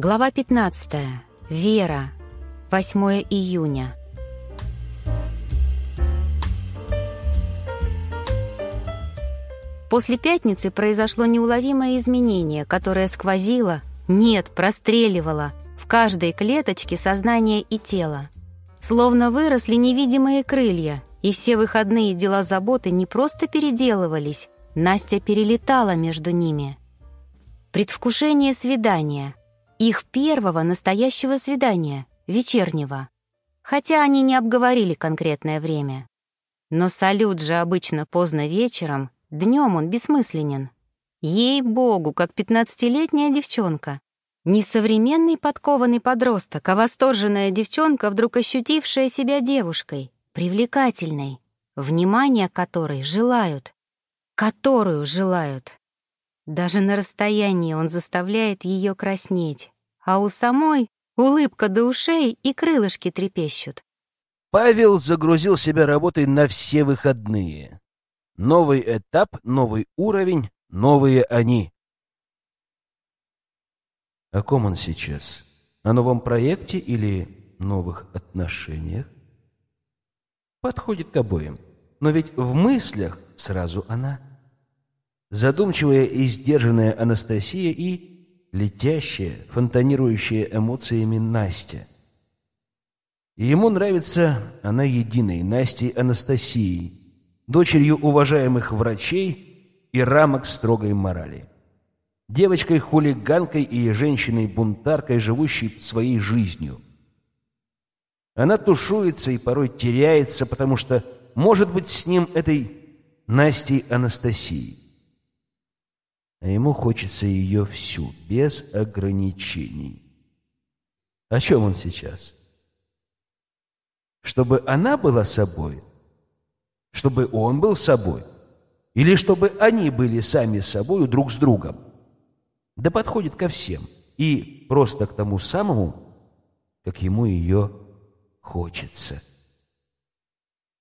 Глава 15. Вера. 8 июня. После пятницы произошло неуловимое изменение, которое сквозило, нет, простреливало в каждой клеточке сознания и тела. Словно выросли невидимые крылья, и все выходные дела заботы не просто переделывались, Настя перелетала между ними. Предвкушение свидания, их первого настоящего свидания, вечернего. Хотя они не обговорили конкретное время. Но салют же обычно поздно вечером, днем он бессмысленен. Ей-богу, как пятнадцатилетняя девчонка. Не современный подкованный подросток, а восторженная девчонка, вдруг ощутившая себя девушкой, привлекательной, внимание которой желают, которую желают. Даже на расстоянии он заставляет ее краснеть, а у самой улыбка до ушей и крылышки трепещут. Павел загрузил себя работой на все выходные. Новый этап, новый уровень, новые они. О ком он сейчас? О новом проекте или новых отношениях? Подходит к обоим. Но ведь в мыслях сразу она. Задумчивая и сдержанная Анастасия и летящая, фонтанирующая эмоциями Настя. Ему нравится она единой, Настей Анастасией, дочерью уважаемых врачей и рамок строгой морали. Девочкой-хулиганкой и женщиной-бунтаркой, живущей своей жизнью. Она тушуется и порой теряется, потому что может быть с ним этой Настей Анастасией а ему хочется ее всю, без ограничений. О чем он сейчас? Чтобы она была собой? Чтобы он был собой? Или чтобы они были сами собой друг с другом? Да подходит ко всем. И просто к тому самому, как ему ее хочется.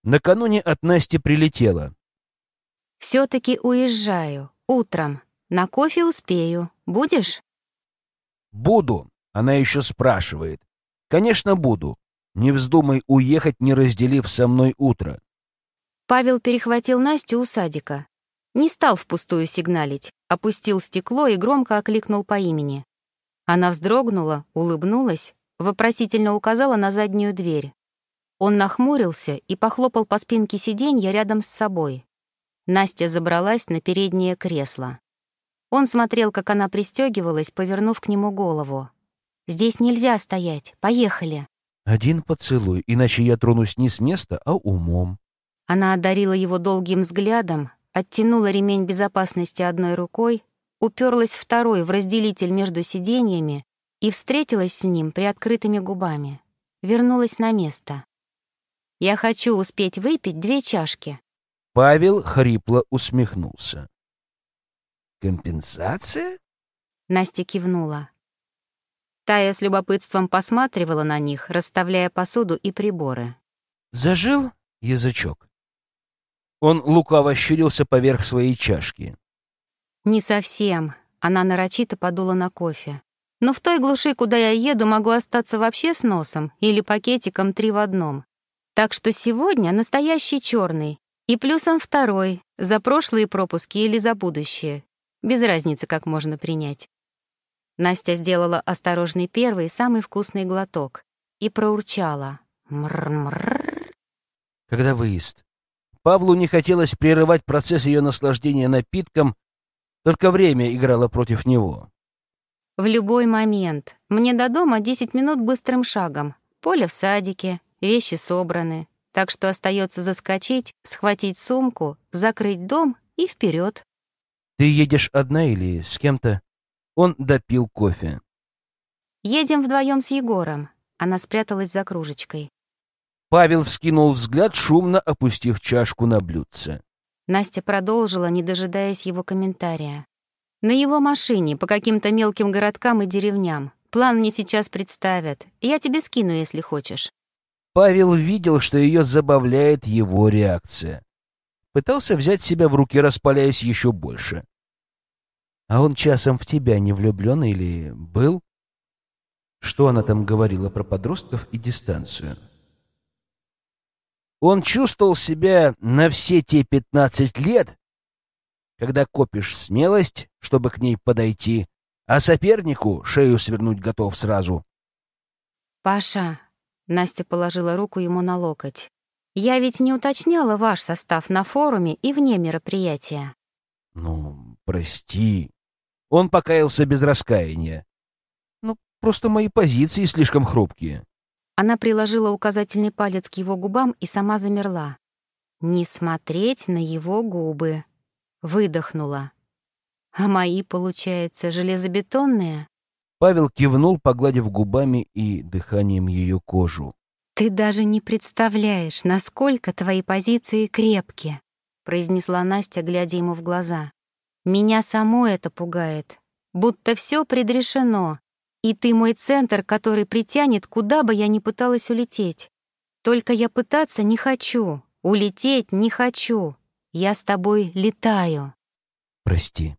Накануне от Насти прилетела. «Все-таки уезжаю. Утром. На кофе успею. Будешь? Буду. Она еще спрашивает. Конечно, буду. Не вздумай уехать, не разделив со мной утро. Павел перехватил Настю у садика. Не стал впустую сигналить, опустил стекло и громко окликнул по имени. Она вздрогнула, улыбнулась, вопросительно указала на заднюю дверь. Он нахмурился и похлопал по спинке сиденья рядом с собой. Настя забралась на переднее кресло. Он смотрел, как она пристегивалась, повернув к нему голову. «Здесь нельзя стоять. Поехали». «Один поцелуй, иначе я тронусь не с места, а умом». Она одарила его долгим взглядом, оттянула ремень безопасности одной рукой, уперлась второй в разделитель между сиденьями и встретилась с ним приоткрытыми губами. Вернулась на место. «Я хочу успеть выпить две чашки». Павел хрипло усмехнулся. «Компенсация?» Настя кивнула. Тая с любопытством посматривала на них, расставляя посуду и приборы. «Зажил язычок?» Он лукаво щурился поверх своей чашки. «Не совсем». Она нарочито подула на кофе. «Но в той глуши, куда я еду, могу остаться вообще с носом или пакетиком три в одном. Так что сегодня настоящий черный и плюсом второй за прошлые пропуски или за будущее. Без разницы, как можно принять. Настя сделала осторожный первый, самый вкусный глоток и проурчала. Мр-мр. Когда выезд? Павлу не хотелось прерывать процесс ее наслаждения напитком, только время играло против него. В любой момент. Мне до дома 10 минут быстрым шагом. Поле в садике, вещи собраны. Так что остается заскочить, схватить сумку, закрыть дом и вперед. Ты едешь одна или с кем-то? Он допил кофе. Едем вдвоем с Егором. Она спряталась за кружечкой. Павел вскинул взгляд, шумно опустив чашку на блюдце. Настя продолжила, не дожидаясь его комментария. На его машине, по каким-то мелким городкам и деревням. План мне сейчас представят. Я тебе скину, если хочешь. Павел видел, что ее забавляет его реакция пытался взять себя в руки, распаляясь еще больше. А он часом в тебя не влюблен или был? Что она там говорила про подростков и дистанцию? Он чувствовал себя на все те пятнадцать лет, когда копишь смелость, чтобы к ней подойти, а сопернику шею свернуть готов сразу. «Паша», — Настя положила руку ему на локоть, «я ведь не уточняла ваш состав на форуме и вне мероприятия». «Ну, прости». Он покаялся без раскаяния. «Ну, просто мои позиции слишком хрупкие». Она приложила указательный палец к его губам и сама замерла. «Не смотреть на его губы», — выдохнула. «А мои, получается, железобетонные?» Павел кивнул, погладив губами и дыханием ее кожу. «Ты даже не представляешь, насколько твои позиции крепкие», — произнесла Настя, глядя ему в глаза. «Меня само это пугает. Будто все предрешено, и ты мой центр, который притянет, куда бы я ни пыталась улететь. Только я пытаться не хочу, улететь не хочу. Я с тобой летаю». «Прости».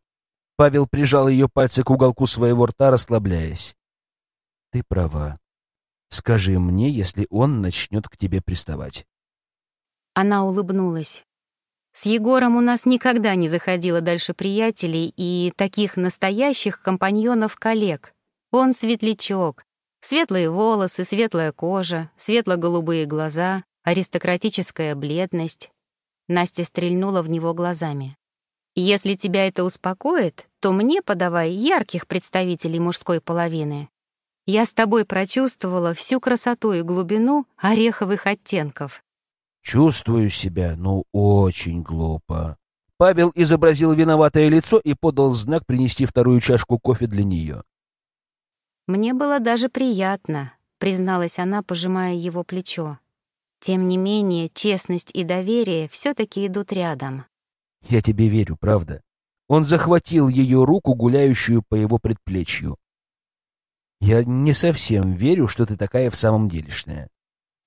Павел прижал ее пальцы к уголку своего рта, расслабляясь. «Ты права. Скажи мне, если он начнет к тебе приставать». Она улыбнулась. С Егором у нас никогда не заходило дальше приятелей и таких настоящих компаньонов-коллег. Он светлячок. Светлые волосы, светлая кожа, светло-голубые глаза, аристократическая бледность. Настя стрельнула в него глазами. «Если тебя это успокоит, то мне подавай ярких представителей мужской половины. Я с тобой прочувствовала всю красоту и глубину ореховых оттенков». «Чувствую себя, ну, очень глупо». Павел изобразил виноватое лицо и подал знак принести вторую чашку кофе для нее. «Мне было даже приятно», — призналась она, пожимая его плечо. «Тем не менее, честность и доверие все таки идут рядом». «Я тебе верю, правда». Он захватил ее руку, гуляющую по его предплечью. «Я не совсем верю, что ты такая в самом делешная».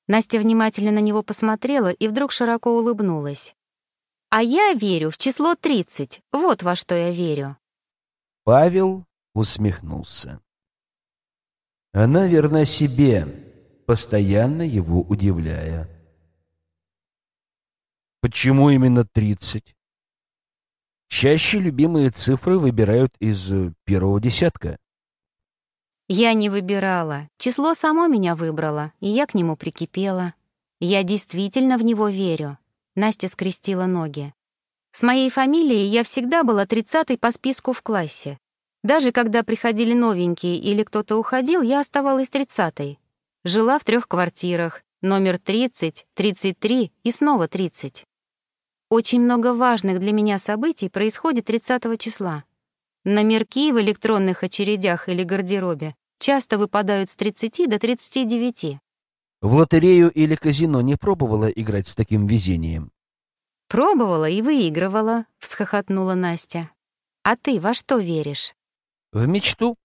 Настя внимательно на него посмотрела и вдруг широко улыбнулась. «А я верю в число тридцать. Вот во что я верю». Павел усмехнулся. Она верна себе, постоянно его удивляя. Почему именно тридцать? Чаще любимые цифры выбирают из первого десятка. Я не выбирала. Число само меня выбрало, и я к нему прикипела. Я действительно в него верю. Настя скрестила ноги. С моей фамилией я всегда была тридцатой по списку в классе. Даже когда приходили новенькие или кто-то уходил, я оставалась тридцатой. Жила в трех квартирах, номер 30, 33 и снова 30. Очень много важных для меня событий происходит 30 числа. Номерки в электронных очередях или гардеробе часто выпадают с 30 до 39. В лотерею или казино не пробовала играть с таким везением? «Пробовала и выигрывала», — всхохотнула Настя. «А ты во что веришь?» В мечту.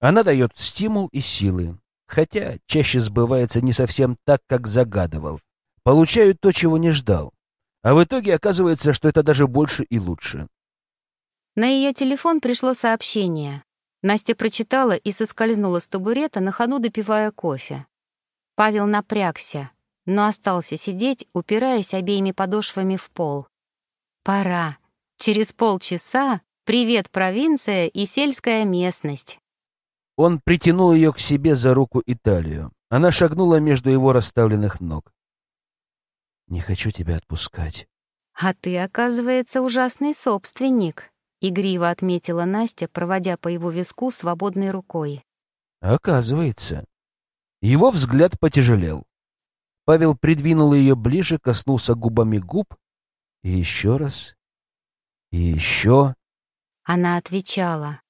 Она дает стимул и силы, хотя чаще сбывается не совсем так, как загадывал. Получаю то, чего не ждал. А в итоге оказывается, что это даже больше и лучше. На ее телефон пришло сообщение. Настя прочитала и соскользнула с табурета, на ходу допивая кофе. Павел напрягся, но остался сидеть, упираясь обеими подошвами в пол. «Пора. Через полчаса «Привет, провинция и сельская местность». Он притянул ее к себе за руку и талию. Она шагнула между его расставленных ног. «Не хочу тебя отпускать». «А ты, оказывается, ужасный собственник», — игриво отметила Настя, проводя по его виску свободной рукой. «Оказывается». Его взгляд потяжелел. Павел придвинул ее ближе, коснулся губами губ, и еще раз, и еще... Она отвечала.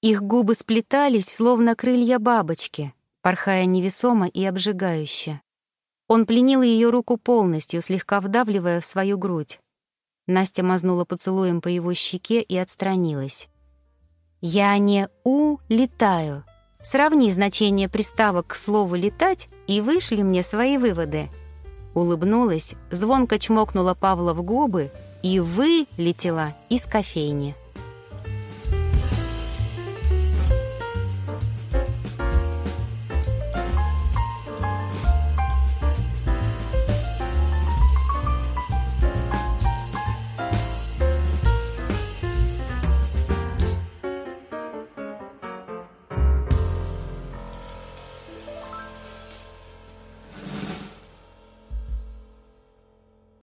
Их губы сплетались, словно крылья бабочки, порхая невесомо и обжигающе. Он пленил ее руку полностью, слегка вдавливая в свою грудь. Настя мазнула поцелуем по его щеке и отстранилась. «Я не «у-летаю». Сравни значение приставок к слову «летать» и вышли мне свои выводы». Улыбнулась, звонко чмокнула Павла в губы и вылетела из кофейни.